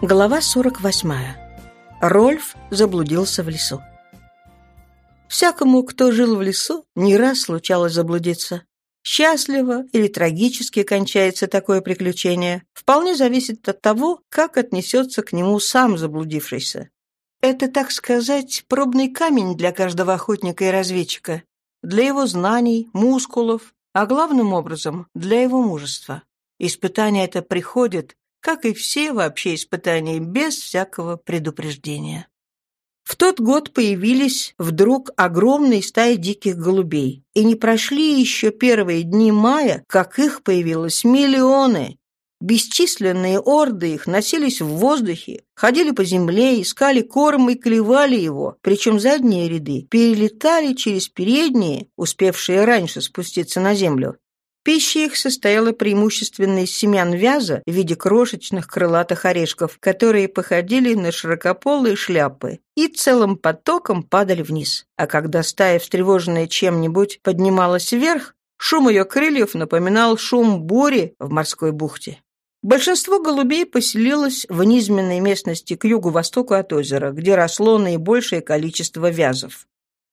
Глава 48. Рольф заблудился в лесу. Всякому, кто жил в лесу, не раз случалось заблудиться. Счастливо или трагически кончается такое приключение, вполне зависит от того, как отнесется к нему сам заблудившийся. Это, так сказать, пробный камень для каждого охотника и разведчика, для его знаний, мускулов, а главным образом для его мужества. Испытание это приходит, как и все вообще испытания, без всякого предупреждения. В тот год появились вдруг огромные стаи диких голубей, и не прошли еще первые дни мая, как их появилось миллионы. Бесчисленные орды их носились в воздухе, ходили по земле, искали корм и клевали его, причем задние ряды перелетали через передние, успевшие раньше спуститься на землю, Пища их состояла преимущественно из семян вяза в виде крошечных крылатых орешков, которые походили на широкополые шляпы и целым потоком падали вниз. А когда стая, встревоженная чем-нибудь, поднималась вверх, шум ее крыльев напоминал шум бури в морской бухте. Большинство голубей поселилось в низменной местности к югу-востоку от озера, где росло наибольшее количество вязов.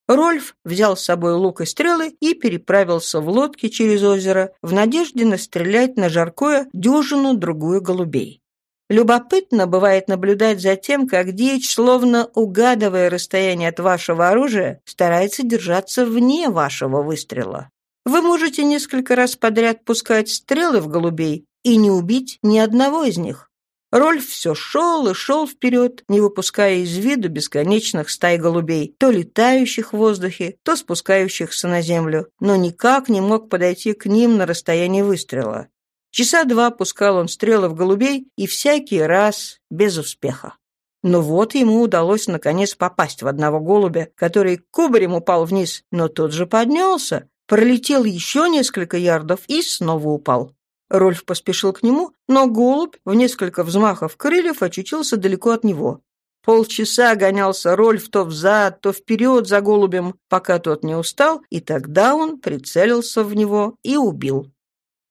Рольф взял с собой лук и стрелы и переправился в лодке через озеро в надежде настрелять на жаркое дюжину-другую голубей. Любопытно бывает наблюдать за тем, как дичь, словно угадывая расстояние от вашего оружия, старается держаться вне вашего выстрела. Вы можете несколько раз подряд пускать стрелы в голубей и не убить ни одного из них. Рольф все шел и шел вперед, не выпуская из виду бесконечных стай голубей, то летающих в воздухе, то спускающихся на землю, но никак не мог подойти к ним на расстоянии выстрела. Часа два пускал он стрелы в голубей, и всякий раз без успеха. Но вот ему удалось наконец попасть в одного голубя, который кубарем упал вниз, но тот же поднялся, пролетел еще несколько ярдов и снова упал. Рольф поспешил к нему, но голубь в несколько взмахов крыльев очутился далеко от него. Полчаса гонялся Рольф то взад, то вперед за голубем, пока тот не устал, и тогда он прицелился в него и убил.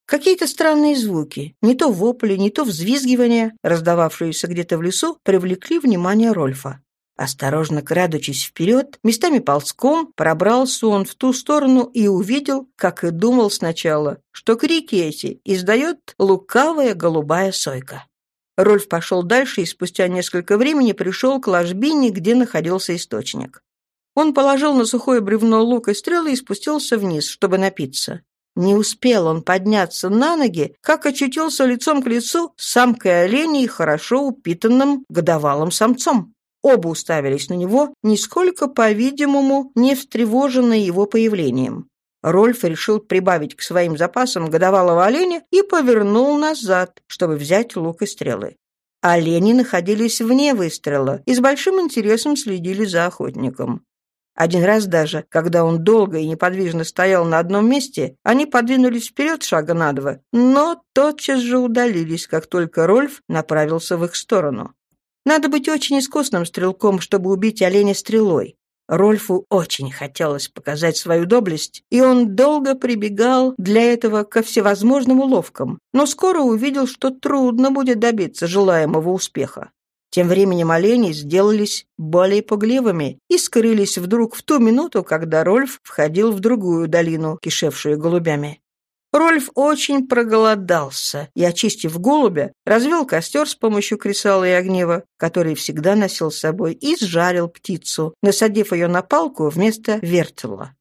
Какие-то странные звуки, не то вопли, не то взвизгивания, раздававшиеся где-то в лесу, привлекли внимание Рольфа. Осторожно крадучись вперед, местами ползком, пробрался он в ту сторону и увидел, как и думал сначала, что крики эти издает лукавая голубая сойка. Рольф пошел дальше и спустя несколько времени пришел к ложбине, где находился источник. Он положил на сухое бревно лук и стрелы и спустился вниз, чтобы напиться. Не успел он подняться на ноги, как очутился лицом к лицу с самкой оленей хорошо упитанным годовалым самцом. Оба уставились на него, нисколько, по-видимому, не встревоженные его появлением. Рольф решил прибавить к своим запасам годовалого оленя и повернул назад, чтобы взять лук и стрелы. Олени находились вне выстрела и с большим интересом следили за охотником. Один раз даже, когда он долго и неподвижно стоял на одном месте, они подвинулись вперед шага на два, но тотчас же удалились, как только Рольф направился в их сторону. Надо быть очень искусным стрелком, чтобы убить оленя стрелой. Рольфу очень хотелось показать свою доблесть, и он долго прибегал для этого ко всевозможным уловкам, но скоро увидел, что трудно будет добиться желаемого успеха. Тем временем олени сделались более пугливыми и скрылись вдруг в ту минуту, когда Рольф входил в другую долину, кишевшую голубями. Рольф очень проголодался и, очистив голубя, развел костер с помощью кресала и огнева, который всегда носил с собой, и сжарил птицу, насадив ее на палку вместо вертела.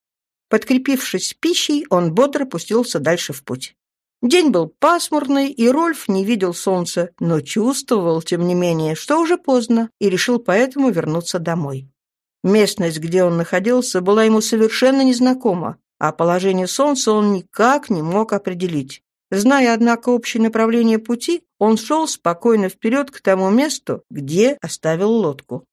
Подкрепившись пищей, он бодро пустился дальше в путь. День был пасмурный, и Рольф не видел солнца, но чувствовал, тем не менее, что уже поздно, и решил поэтому вернуться домой. Местность, где он находился, была ему совершенно незнакома, а положение Солнца он никак не мог определить. Зная, однако, общее направление пути, он шел спокойно вперед к тому месту, где оставил лодку.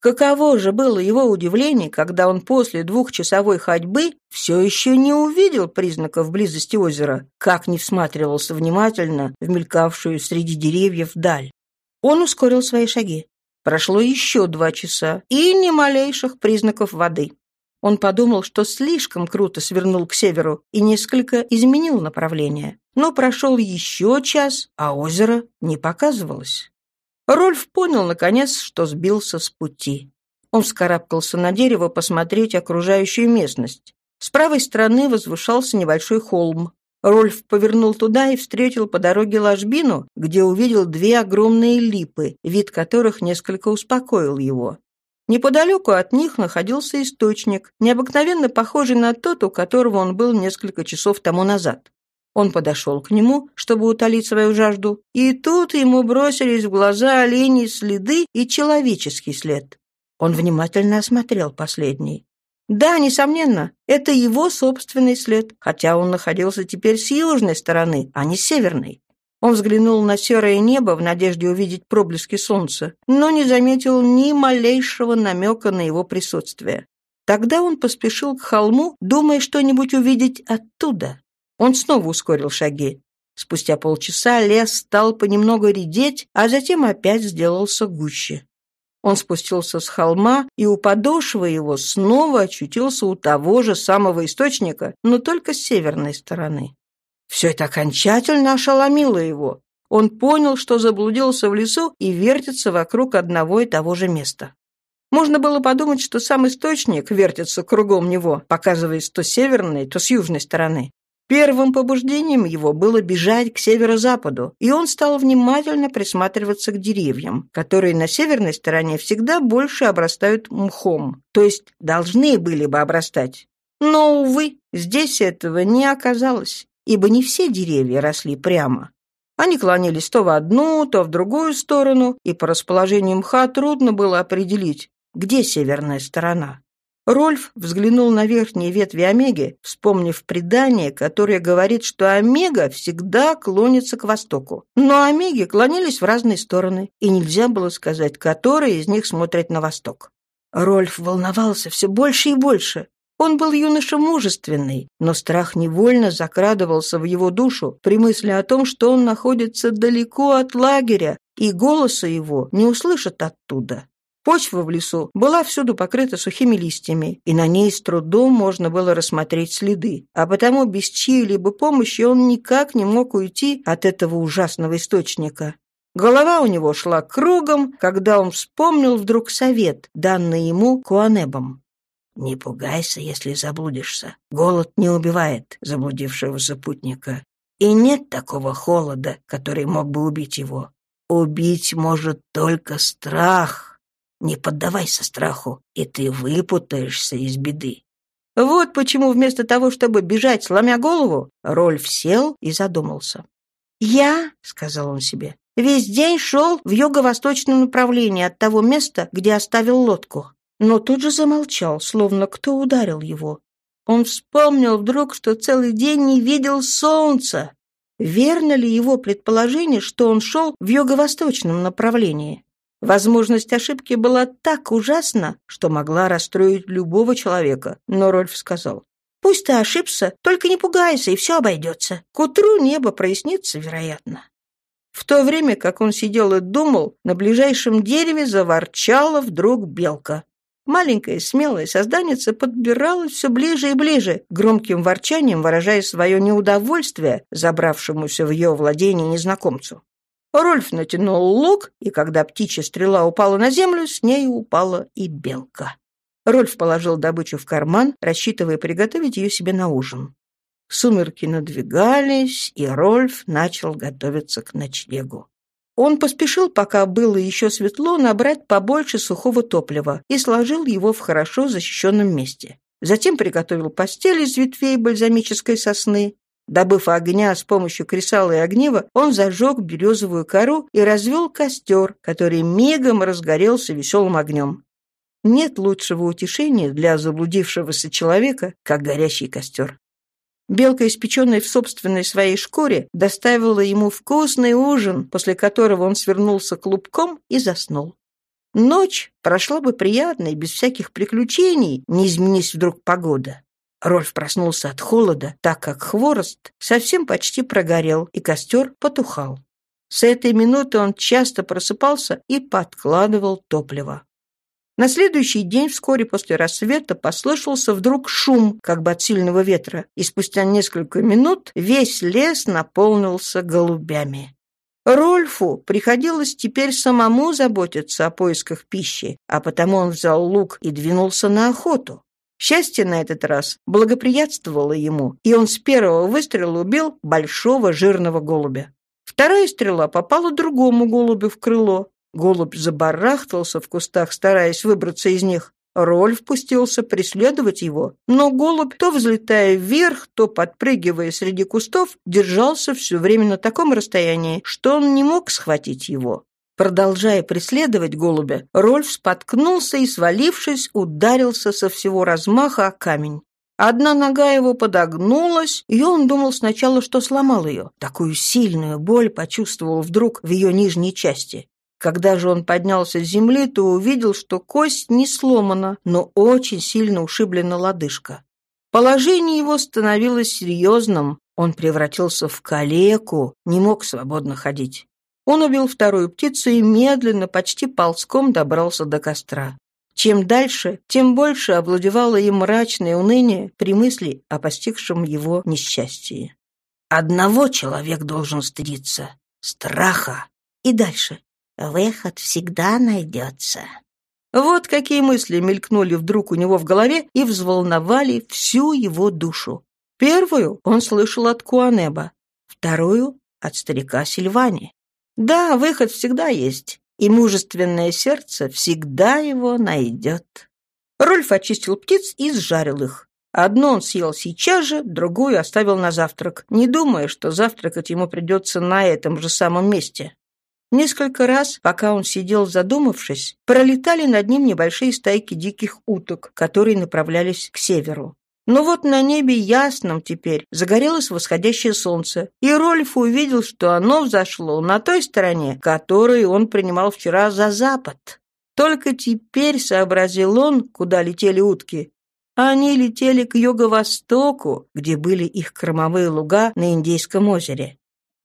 Каково же было его удивление, когда он после двухчасовой ходьбы все еще не увидел признаков близости озера, как не всматривался внимательно в мелькавшую среди деревьев даль. Он ускорил свои шаги. Прошло еще два часа, и ни малейших признаков воды. Он подумал, что слишком круто свернул к северу и несколько изменил направление. Но прошел еще час, а озеро не показывалось. Рольф понял, наконец, что сбился с пути. Он вскарабкался на дерево посмотреть окружающую местность. С правой стороны возвышался небольшой холм. Рольф повернул туда и встретил по дороге ложбину, где увидел две огромные липы, вид которых несколько успокоил его. Неподалеку от них находился источник, необыкновенно похожий на тот, у которого он был несколько часов тому назад. Он подошел к нему, чтобы утолить свою жажду, и тут ему бросились в глаза оленьи следы и человеческий след. Он внимательно осмотрел последний. Да, несомненно, это его собственный след, хотя он находился теперь с южной стороны, а не с северной. Он взглянул на серое небо в надежде увидеть проблески солнца, но не заметил ни малейшего намека на его присутствие. Тогда он поспешил к холму, думая что-нибудь увидеть оттуда. Он снова ускорил шаги. Спустя полчаса лес стал понемногу редеть, а затем опять сделался гуще. Он спустился с холма, и у подошвы его снова очутился у того же самого источника, но только с северной стороны. Все это окончательно ошеломило его. Он понял, что заблудился в лесу и вертится вокруг одного и того же места. Можно было подумать, что сам источник вертится кругом него, показываясь то с северной, то с южной стороны. Первым побуждением его было бежать к северо-западу, и он стал внимательно присматриваться к деревьям, которые на северной стороне всегда больше обрастают мхом, то есть должны были бы обрастать. Но, увы, здесь этого не оказалось, ибо не все деревья росли прямо. Они клонились то в одну, то в другую сторону, и по расположению мха трудно было определить, где северная сторона. Рольф взглянул на верхние ветви Омеги, вспомнив предание, которое говорит, что Омега всегда клонится к востоку. Но Омеги клонились в разные стороны, и нельзя было сказать, которые из них смотрят на восток. Рольф волновался все больше и больше. Он был юноша мужественный, но страх невольно закрадывался в его душу при мысли о том, что он находится далеко от лагеря, и голоса его не услышат оттуда. Почва в лесу была всюду покрыта сухими листьями, и на ней с трудом можно было рассмотреть следы, а потому без чьей-либо помощи он никак не мог уйти от этого ужасного источника. Голова у него шла кругом, когда он вспомнил вдруг совет, данный ему Куанебом. «Не пугайся, если заблудишься. Голод не убивает заблудившегося путника. И нет такого холода, который мог бы убить его. Убить может только страх». Не поддавайся страху, и ты выпутаешься из беды. Вот почему вместо того, чтобы бежать, сломя голову, Рольф сел и задумался. «Я», — сказал он себе, — «весь день шел в юго-восточном направлении от того места, где оставил лодку». Но тут же замолчал, словно кто ударил его. Он вспомнил вдруг, что целый день не видел солнца. Верно ли его предположение, что он шел в юго-восточном направлении? Возможность ошибки была так ужасна, что могла расстроить любого человека, но Рольф сказал, «Пусть ты ошибся, только не пугайся, и все обойдется. К утру небо прояснится, вероятно». В то время, как он сидел и думал, на ближайшем дереве заворчала вдруг белка. Маленькое смелое созданица подбиралось все ближе и ближе, громким ворчанием выражая свое неудовольствие забравшемуся в ее владение незнакомцу. Рольф натянул лук, и когда птичья стрела упала на землю, с ней упала и белка. Рольф положил добычу в карман, рассчитывая приготовить ее себе на ужин. Сумерки надвигались, и Рольф начал готовиться к ночлегу. Он поспешил, пока было еще светло, набрать побольше сухого топлива и сложил его в хорошо защищенном месте. Затем приготовил постель из ветвей бальзамической сосны, Добыв огня с помощью кресала и огнива, он зажег березовую кору и развел костер, который мигом разгорелся веселым огнем. Нет лучшего утешения для заблудившегося человека, как горящий костер. Белка, испеченная в собственной своей шкуре, доставила ему вкусный ужин, после которого он свернулся клубком и заснул. Ночь прошла бы приятно и без всяких приключений, не изменись вдруг погода. Рольф проснулся от холода, так как хворост совсем почти прогорел, и костер потухал. С этой минуты он часто просыпался и подкладывал топливо. На следующий день, вскоре после рассвета, послышался вдруг шум, как бы от сильного ветра, и спустя несколько минут весь лес наполнился голубями. Рольфу приходилось теперь самому заботиться о поисках пищи, а потому он взял лук и двинулся на охоту. Счастье на этот раз благоприятствовало ему, и он с первого выстрела убил большого жирного голубя. Вторая стрела попала другому голубю в крыло. Голубь забарахтался в кустах, стараясь выбраться из них. Рольф пустился преследовать его, но голубь, то взлетая вверх, то подпрыгивая среди кустов, держался все время на таком расстоянии, что он не мог схватить его. Продолжая преследовать голубя, Рольф споткнулся и, свалившись, ударился со всего размаха о камень. Одна нога его подогнулась, и он думал сначала, что сломал ее. Такую сильную боль почувствовал вдруг в ее нижней части. Когда же он поднялся с земли, то увидел, что кость не сломана, но очень сильно ушиблена лодыжка. Положение его становилось серьезным. Он превратился в калеку, не мог свободно ходить. Он убил вторую птицу и медленно, почти ползком добрался до костра. Чем дальше, тем больше овладевало им мрачное уныние при мысли о постигшем его несчастье. Одного человек должен стыдиться — страха. И дальше. Выход всегда найдется. Вот какие мысли мелькнули вдруг у него в голове и взволновали всю его душу. Первую он слышал от Куанеба, вторую — от старика Сильвани. Да, выход всегда есть, и мужественное сердце всегда его найдет. Рольф очистил птиц и сжарил их. Одну он съел сейчас же, другую оставил на завтрак, не думая, что завтракать ему придется на этом же самом месте. Несколько раз, пока он сидел задумавшись, пролетали над ним небольшие стайки диких уток, которые направлялись к северу. Но вот на небе ясном теперь загорелось восходящее солнце, и Рольф увидел, что оно взошло на той стороне, которую он принимал вчера за запад. Только теперь сообразил он, куда летели утки. Они летели к юго-востоку, где были их кормовые луга на Индийском озере.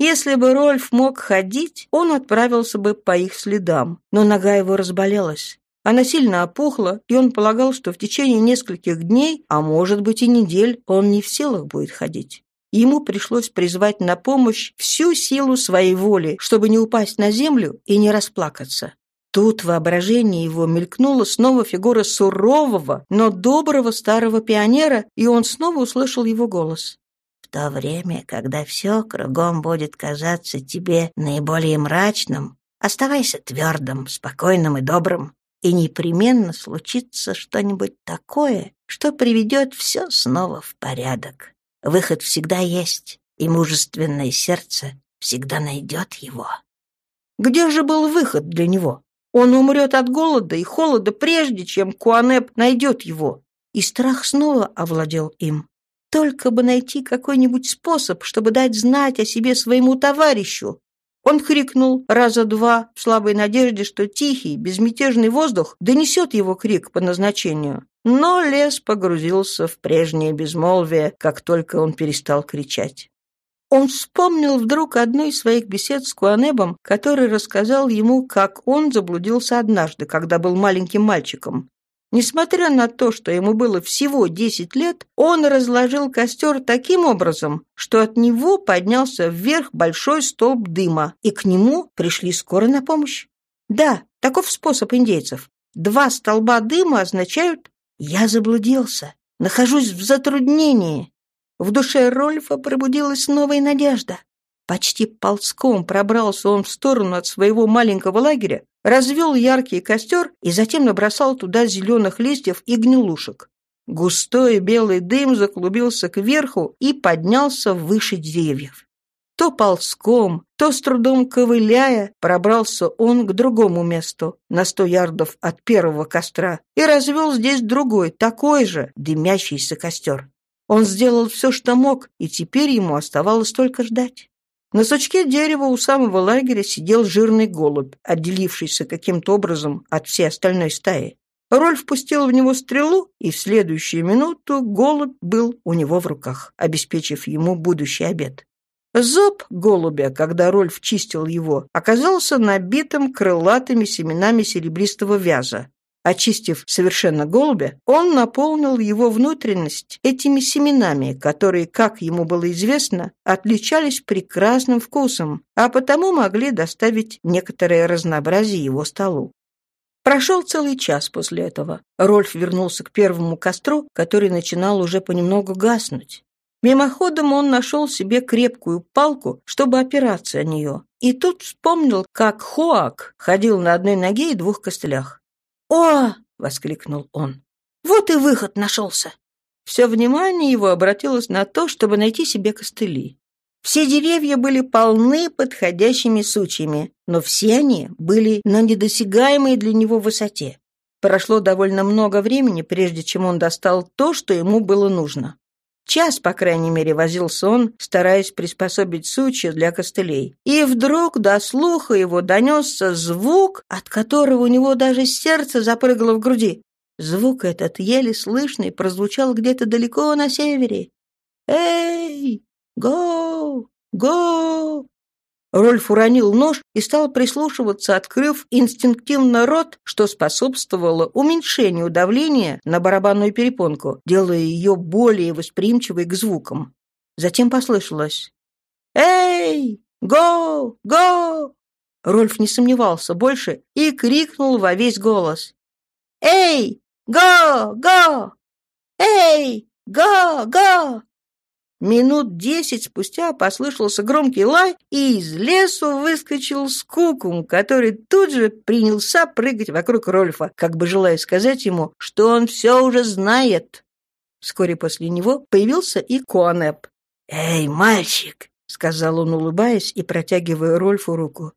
Если бы Рольф мог ходить, он отправился бы по их следам, но нога его разболелась. Она сильно опухла, и он полагал, что в течение нескольких дней, а может быть и недель, он не в силах будет ходить. Ему пришлось призвать на помощь всю силу своей воли, чтобы не упасть на землю и не расплакаться. Тут воображение его мелькнула снова фигура сурового, но доброго старого пионера, и он снова услышал его голос то время, когда все кругом будет казаться тебе наиболее мрачным, оставайся твердым, спокойным и добрым, и непременно случится что-нибудь такое, что приведет все снова в порядок. Выход всегда есть, и мужественное сердце всегда найдет его. Где же был выход для него? Он умрет от голода и холода, прежде чем Куанеп найдет его. И страх снова овладел им. Только бы найти какой-нибудь способ, чтобы дать знать о себе своему товарищу. Он хрикнул раза два в слабой надежде, что тихий, безмятежный воздух донесет его крик по назначению. Но лес погрузился в прежнее безмолвие, как только он перестал кричать. Он вспомнил вдруг одну из своих бесед с Куанебом, который рассказал ему, как он заблудился однажды, когда был маленьким мальчиком. Несмотря на то, что ему было всего десять лет, он разложил костер таким образом, что от него поднялся вверх большой столб дыма, и к нему пришли скоро на помощь. Да, таков способ индейцев. Два столба дыма означают «я заблудился, нахожусь в затруднении». В душе Рольфа пробудилась новая надежда. Почти ползком пробрался он в сторону от своего маленького лагеря, развел яркий костер и затем набросал туда зеленых листьев и гнилушек. Густой белый дым заклубился кверху и поднялся выше деревьев. То ползком, то с трудом ковыляя, пробрался он к другому месту, на сто ярдов от первого костра, и развел здесь другой, такой же, дымящийся костер. Он сделал все, что мог, и теперь ему оставалось только ждать. На сучке дерева у самого лагеря сидел жирный голубь, отделившийся каким-то образом от всей остальной стаи. Рольф пустил в него стрелу, и в следующую минуту голубь был у него в руках, обеспечив ему будущий обед. Зоб голубя, когда Рольф чистил его, оказался набитым крылатыми семенами серебристого вяза. Очистив совершенно голубя, он наполнил его внутренность этими семенами, которые, как ему было известно, отличались прекрасным вкусом, а потому могли доставить некоторое разнообразие его столу. Прошел целый час после этого. Рольф вернулся к первому костру, который начинал уже понемногу гаснуть. Мимоходом он нашел себе крепкую палку, чтобы опираться о нее. И тут вспомнил, как Хоак ходил на одной ноге и двух костылях. «О!» — воскликнул он. «Вот и выход нашелся!» Все внимание его обратилось на то, чтобы найти себе костыли. Все деревья были полны подходящими сучьями, но все они были на недосягаемой для него высоте. Прошло довольно много времени, прежде чем он достал то, что ему было нужно. Час, по крайней мере, возился он, стараясь приспособить сучья для костылей. И вдруг до слуха его донесся звук, от которого у него даже сердце запрыгало в груди. Звук этот, еле слышный, прозвучал где-то далеко на севере. «Эй! Го! Го!» Рольф уронил нож и стал прислушиваться, открыв инстинктивно рот, что способствовало уменьшению давления на барабанную перепонку, делая ее более восприимчивой к звукам. Затем послышалось «Эй! Го! Го!» Рольф не сомневался больше и крикнул во весь голос «Эй! Го! Го! Эй! Го! Го!» Минут десять спустя послышался громкий лай, и из лесу выскочил скукум, который тут же принялся прыгать вокруг Рольфа, как бы желая сказать ему, что он все уже знает. Вскоре после него появился и Куанеп. «Эй, мальчик!» — сказал он, улыбаясь и протягивая Рольфу руку.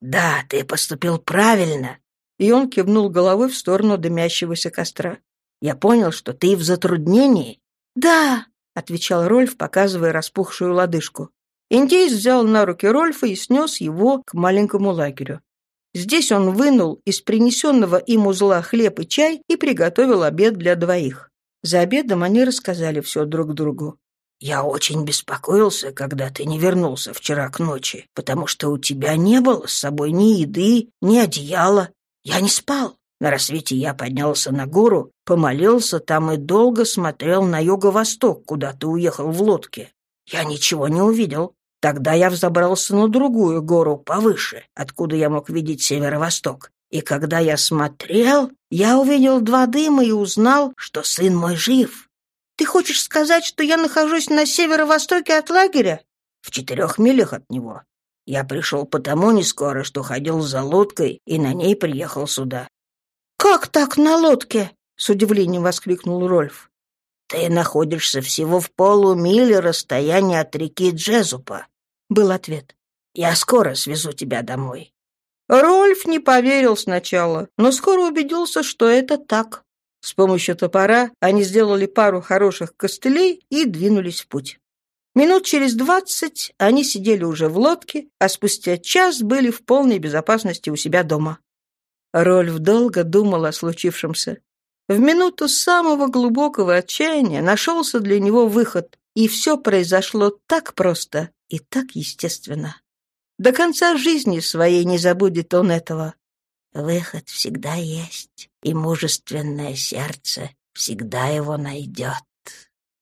«Да, ты поступил правильно!» И он кивнул головой в сторону дымящегося костра. «Я понял, что ты в затруднении?» «Да!» — отвечал Рольф, показывая распухшую лодыжку. Индейец взял на руки Рольфа и снес его к маленькому лагерю. Здесь он вынул из принесенного им узла хлеб и чай и приготовил обед для двоих. За обедом они рассказали все друг другу. «Я очень беспокоился, когда ты не вернулся вчера к ночи, потому что у тебя не было с собой ни еды, ни одеяла. Я не спал. На рассвете я поднялся на гору, помолился там и долго смотрел на юго-восток, куда ты уехал в лодке. Я ничего не увидел. Тогда я взобрался на другую гору повыше, откуда я мог видеть северо-восток. И когда я смотрел, я увидел два дыма и узнал, что сын мой жив. Ты хочешь сказать, что я нахожусь на северо-востоке от лагеря? В четырех милях от него. Я пришел потому не скоро, что ходил за лодкой и на ней приехал сюда. «Как так на лодке?» — с удивлением воскликнул Рольф. «Ты находишься всего в полумиле расстояния от реки Джезупа», — был ответ. «Я скоро свезу тебя домой». Рольф не поверил сначала, но скоро убедился, что это так. С помощью топора они сделали пару хороших костылей и двинулись в путь. Минут через двадцать они сидели уже в лодке, а спустя час были в полной безопасности у себя дома. Рольф долго думал о случившемся. В минуту самого глубокого отчаяния нашелся для него выход, и все произошло так просто и так естественно. До конца жизни своей не забудет он этого. Выход всегда есть, и мужественное сердце всегда его найдет.